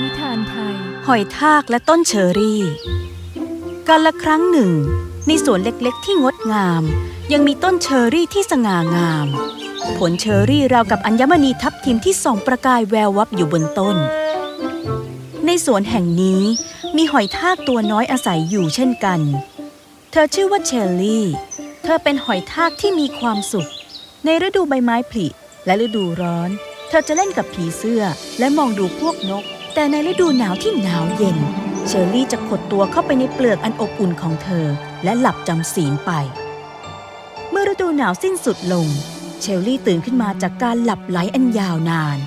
นิทานไทย หอยทากและต้นเชอรี่กันละครั้งหนึ่ง ในสวนเล็กๆ ที่งดงาม ยังมีต้นเชอรี่ที่สง่างาม ผลเชอรี่ราวกับอัญมณีทับทิมที่ส่องประกายแวววับอยู่บนต้น ในสวนแห่งนี้มีหอยทากตัวน้อยอาศัยอยู่เช่นกัน เธอชื่อว่าเชลลี่ เธอเป็นหอยทากที่มีความสุข ในฤดูใบไม้ผลิและฤดูร้อน ธอจะเล่นกับผีเสื้อและมองดูพวกนก แต่ในฤดูหนาวที่หนาวเย็น เชอรี่จะขดตัวเข้าไปในเปลือกอันอบอุ่นของเธอ และหลับจำศีลไป เมื่อฤดูหนาวสิ้นสุดลง เชลลี่ตื่นขึ้นมาจากการหลับไหลอันยาวนาน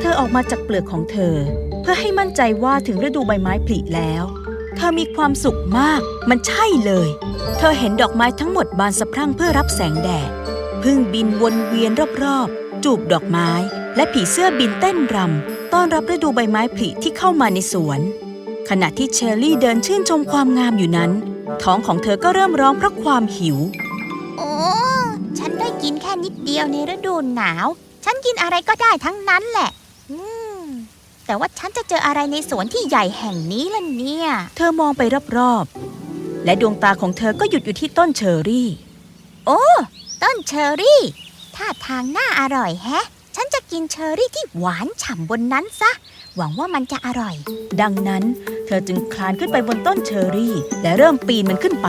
เธอออกมาจากเปลือกของเธอ เพื่อให้มั่นใจว่าถึงฤดูใบไม้ผลิแล้วเธอมีความสุขมาก มันใช่เลย เธอเห็นดอกไม้ทั้งหมดบานสะพรั่งเพื่อรับแสงแดด พึ่งบินวนเวียนรอบๆ จูบดอกไม้ และผีเสื้อบินเต้นรำต้อนรับฤดูใบไม้ผลิที่เข้ามาในสวน ขณะที่เชอรี่เดินชื่นชมความงามอยู่นั้น ท้องของเธอก็เริ่มร้องเพราะความหิว โอ้ฉันได้กินแค่นิดเดียวในฤดูหนาว ฉันกินอะไรก็ได้ทั้งนั้นแหละอืมแต่ว่าฉันจะเจออะไรในสวนที่ใหญ่แห่งนี้ล่ะเนี่ย เธอมองไปรอบๆ และดวงตาของเธอก็หยุดอยู่ที่ต้นเชอรี่ โอ้ ต้นเชอรี่ ท่าทางน่าอร่อยแฮะ ฉันจะกินเชอรี่ที่หวานฉ่ำบนนั้นซะ หวังว่ามันจะอร่อย ดังนั้น เธอจึงคลานขึ้นไปบนต้นเชอรี่ และเริ่มปีนมันขึ้นไป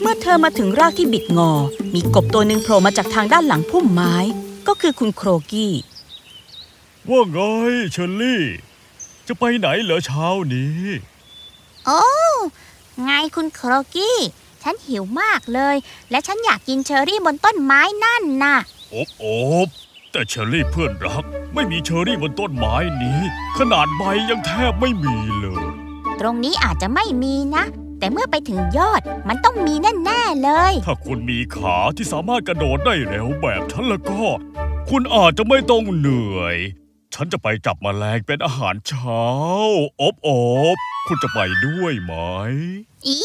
เมื่อเธอมาถึงรากที่บิดงอ มีกบตัวหนึ่งโผล่มาจากทางด้านหลังพุ่มไม้ ก็คือคุณโครกี้ ว่าไงเชอรี่ จะไปไหนเหรอเช้านี้ โอ้ ไงคุณโครกี้ ฉันหิวมากเลย และฉันอยากกินเชอรี่บนต้นไม้นั่นน่ะอบอบแต่เชอรี่เพื่อนรัก ไม่มีเชอรี่บนต้นไม้นี้ ขนาดใบยังแทบไม่มีเลย ตรงนี้อาจจะไม่มีนะ แต่เมื่อไปถึงยอดมันต้องมีแน่ๆเลย ถ้าคุณมีขาที่สามารถกระโดดได้เร็วแบบฉันแล้วก็ คุณอาจจะไม่ต้องเหนื่อย ฉันจะไปจับแมลงเป็นอาหารเช้า อบอบคุณจะไปด้วยไหม อี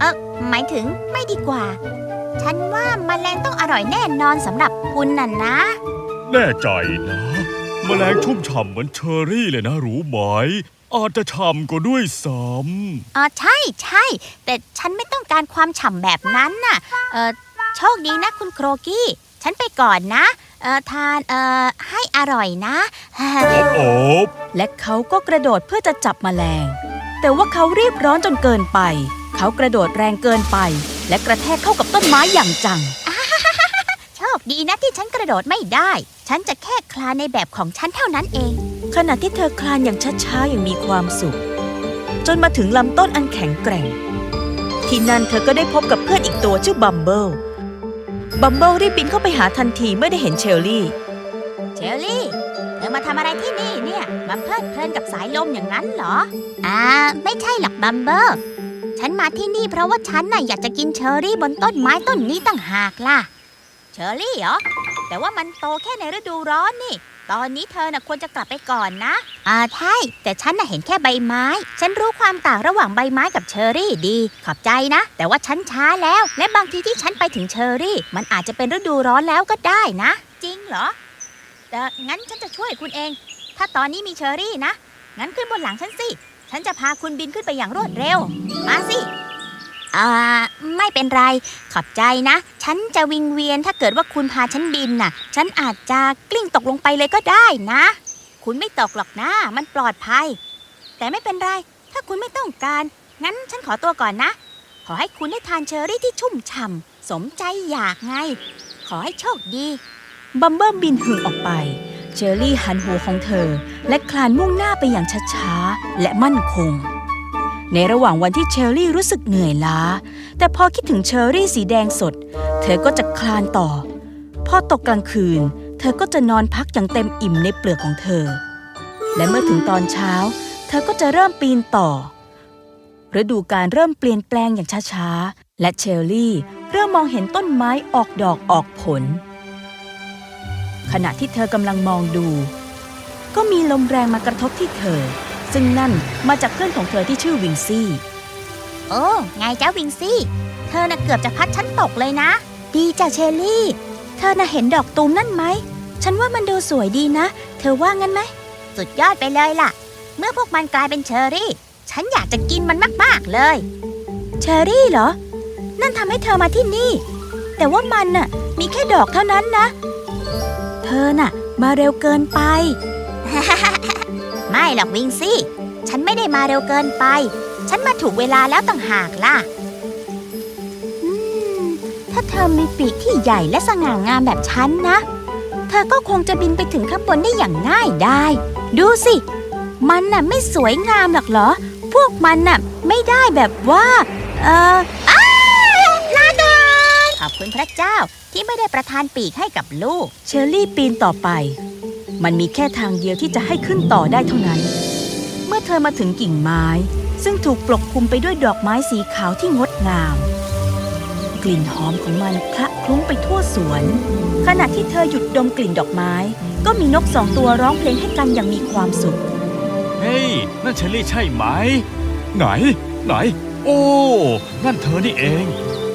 เออหมายถึงไม่ดีกว่า ฉันว่าแมลงต้องอร่อยแน่นอนสำหรับคุณน่ะนะ แน่ใจนะแมลงชุ่มฉ่ำเหมือนเชอรี่เลยนะรู้ไหมอาจจะฉ่ำกว่าด้วยซ้ำอ๋อใช่ใช่ แต่ฉันไม่ต้องการความฉ่ำแบบนั้นน่ะ เออโชคดีนะคุณโครกี้ ฉันไปก่อนนะ เออทานเออให้อร่อยนะอบอบและเขาก็กระโดดเพื่อจะจับแมลง แต่ว่าเขารีบร้อนจนเกินไป เขากระโดดแรงเกินไป และกระแทกเข้ากับต้นไม้อย่างจัง โชคดีนะที่ฉันกระโดดไม่ได้ ฉันจะแค่คลานในแบบของฉันเท่านั้นเอง ขณะที่เธอคลานอย่างช้าๆอย่างมีความสุข จนมาถึงลำต้นอันแข็งแกร่ง ที่นั่นเธอก็ได้พบกับเพื่อนอีกตัวชื่อบัมเบิล บัมเบิลรีบบินเข้าไปหาทันทีเมื่อได้เห็นเชลลี่ เชลลี่เธอมาทำอะไรที่นี่เนี่ย มาเพลิดเพลินกับสายลมอย่างนั้นเหรอ อ่า ไม่ใช่หรอกบัมเบิล ฉันมาที่นี่เพราะว่าฉันน่ะอยากจะกินเชอร์รี่บนต้นไม้ต้นนี้ต่างหากล่ะ เชอร์รี่เหรอ แต่ว่ามันโตแค่ในฤดูร้อนนี่ ตอนนี้เธอน่ะควรจะกลับไปก่อนนะ อ่าใช่ แต่ฉันน่ะเห็นแค่ใบไม้ ฉันรู้ความต่างระหว่างใบไม้กับเชอร์รี่ดี ขอบใจนะ แต่ว่าฉันช้าแล้ว และบางทีที่ฉันไปถึงเชอร์รี่ มันอาจจะเป็นฤดูร้อนแล้วก็ได้นะ จริงเหรอแต่งั้นฉันจะช่วยคุณเอง ถ้าตอนนี้มีเชอรี่นะ งั้นขึ้นบนหลังฉันสิ ฉันจะพาคุณบินขึ้นไปอย่างรวดเร็ว มาสิอ่าไม่เป็นไร ขอบใจนะ ฉันจะวิงเวียนถ้าเกิดว่าคุณพาฉันบินน่ะ ฉันอาจจะกลิ้งตกลงไปเลยก็ได้นะ คุณไม่ตกหรอกนะ มันปลอดภัย แต่ไม่เป็นไร ถ้าคุณไม่ต้องการ งั้นฉันขอตัวก่อนนะ ขอให้คุณได้ทานเชอรี่ที่ชุ่มฉ่ำสมใจอยากไง ขอให้โชคดี บัมเบิลบินหึ่งออกไป เชลลี่หันหัวของเธอ และคลานมุ่งหน้าไปอย่างช้าๆ และมั่นคง ในระหว่างวันที่เชอรี่รู้สึกเหนื่อยล้า แต่พอคิดถึงเชอรี่สีแดงสด เธอก็จะคลานต่อ พอตกกลางคืน เธอก็จะนอนพักอย่างเต็มอิ่มในเปลือกของเธอ และเมื่อถึงตอนเช้า เธอก็จะเริ่มปีนต่อ ฤดูการเริ่มเปลี่ยนแปลงอย่างช้าๆ และเชอรี่เริ่มมองเห็นต้นไม้ออกดอกออกผล ขณะที่เธอกำลังมองดู ก็มีลมแรงมากระทบที่เธอ ซึ่งนั่นมาจากเพื่อนของเธอที่ชื่อวิงซี่ โอ้ไงจ้าวิงซี่ เธอน่ะเกือบจะพัดฉันตกเลยนะ ดีจ้ะเชลลี่ เธอน่ะเห็นดอกตูมนั่นไหม ฉันว่ามันดูสวยดีนะ เธอว่างั้นไหม สุดยอดไปเลยล่ะ เมื่อพวกมันกลายเป็นเชอรี่ ฉันอยากจะกินมันมากๆเลย เชอรี่เหรอ นั่นทำให้เธอมาที่นี่ แต่ว่ามันน่ะมีแค่ดอกเท่านั้นนะเธ อน่ะ มาเร็วเกินไป ไม่หรอกวิงซี่ ฉันไม่ได้มาเร็วเกินไป ฉันมาถูกเวลาแล้วต่างหากล่ะอืมถ้าเธอมีปีกที่ใหญ่และสง่างามแบบฉันนะ เธอก็คงจะบินไปถึงข้างบนได้อย่างง่ายได้ ดูสิ มันน่ะไม่สวยงามหรอกเหรอ พวกมันน่ะไม่ได้แบบว่า เออ ระเจ้าที่ไม่ได้ประทานปีกให้กับลูก เชอรี่ปีนต่อไป มันมีแค่ทางเดียวที่จะให้ขึ้นต่อได้เท่านั้น เมื่อเธอมาถึงกิ่งไม้ ซึ่งถูกปกคลุมไปด้วยดอกไม้สีขาวที่งดงาม กลิ่นหอมของมันคละคลุ้งไปทั่วสวน ขณะที่เธอหยุดดมกลิ่นดอกไม้ ก็มีนกสองตัวร้องเพลงให้กันอย่างมีความสุข เฮ้ยนั่นเชอรี่ใช่ไหม ไหน ไหน โอ้ นั่นเธอนี่เอง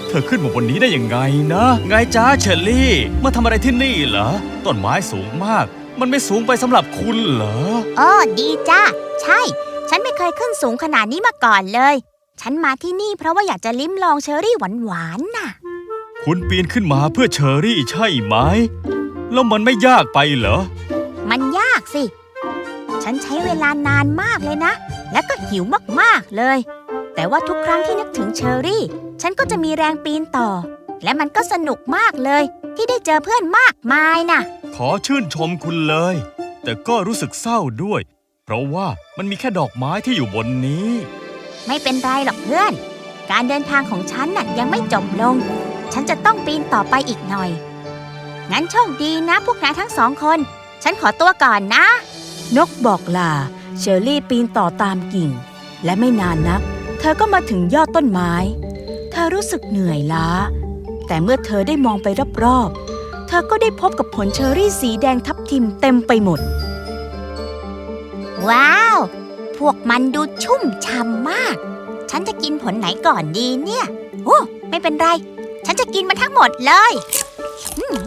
เธอขึ้นมาบนนี้ได้ยังไงนะ ไงจ้าเชอรี่ มาทำอะไรที่นี่เหรอ ต้นไม้สูงมาก มันไม่สูงไปสำหรับคุณเหรอโอ้ดีจ้าใช่ ฉันไม่เคยขึ้นสูงขนาดนี้มาก่อนเลย ฉันมาที่นี่เพราะว่าอยากจะลิ้มลองเชอรี่หวานๆน่ะ คุณปีนขึ้นมาเพื่อเชอรี่ใช่ไหม แล้วมันไม่ยากไปเหรอ มันยากสิ ฉันใช้เวลานานมากเลยนะ และก็หิวมากๆเลย แต่ว่าทุกครั้งที่นึกถึงเชอรี่ ฉันก็จะมีแรงปีนต่อ และมันก็สนุกมากเลย ที่ได้เจอเพื่อนมากมายน่ะ ขอชื่นชมคุณเลย แต่ก็รู้สึกเศร้าด้วย เพราะว่ามันมีแค่ดอกไม้ที่อยู่บนนี้ ไม่เป็นไรหรอกเพื่อน การเดินทางของฉันน่ะยังไม่จบลง ฉันจะต้องปีนต่อไปอีกหน่อย งั้นโชคดีนะพวกนายทั้งสองคน ฉันขอตัวก่อนนะ นกบอกลา เชอรี่ปีนต่อตามกิ่ง และไม่นานนัก เธอก็มาถึงยอดต้นไม้เธอ รู้สึกเหนื่อยล้า แต่เมื่อเธอได้มองไปรอบๆ เธอก็ได้พบกับผลเชอรี่สีแดงทับทิมเต็มไปหมด ว้าว พวกมันดูชุ่มช่ำมาก ฉันจะกินผลไหนก่อนดีเนี่ย โอ้ ไม่เป็นไร ฉันจะกินมันทั้งหมดเลยอืม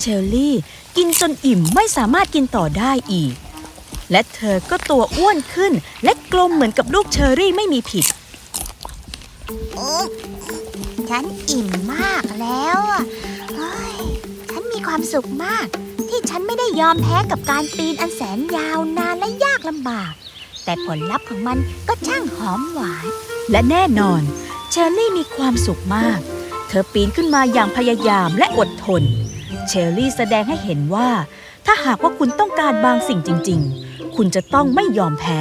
เชอรี่กินจนอิ่มไม่สามารถกินต่อได้อีก และเธอก็ตัวอ้วนขึ้น และกลมเหมือนกับลูกเชอรี่ไม่มีผิดโอ้ฉันอิ่มมากแล้วอะเฮ้ยฉันมีความสุขมาก ที่ฉันไม่ได้ยอมแพ้กับการปีนอันแสนยาวนานและยากลำบาก แต่ผลลัพธ์ของมันก็ช่างหอมหวาน และแน่นอน เชอรี่มีความสุขมาก เธอปีนขึ้นมาอย่างพยายามและอดทน เชอรี่แสดงให้เห็นว่า ถ้าหากว่าคุณต้องการบางสิ่งจริง ๆ คุณจะต้องไม่ยอมแพ้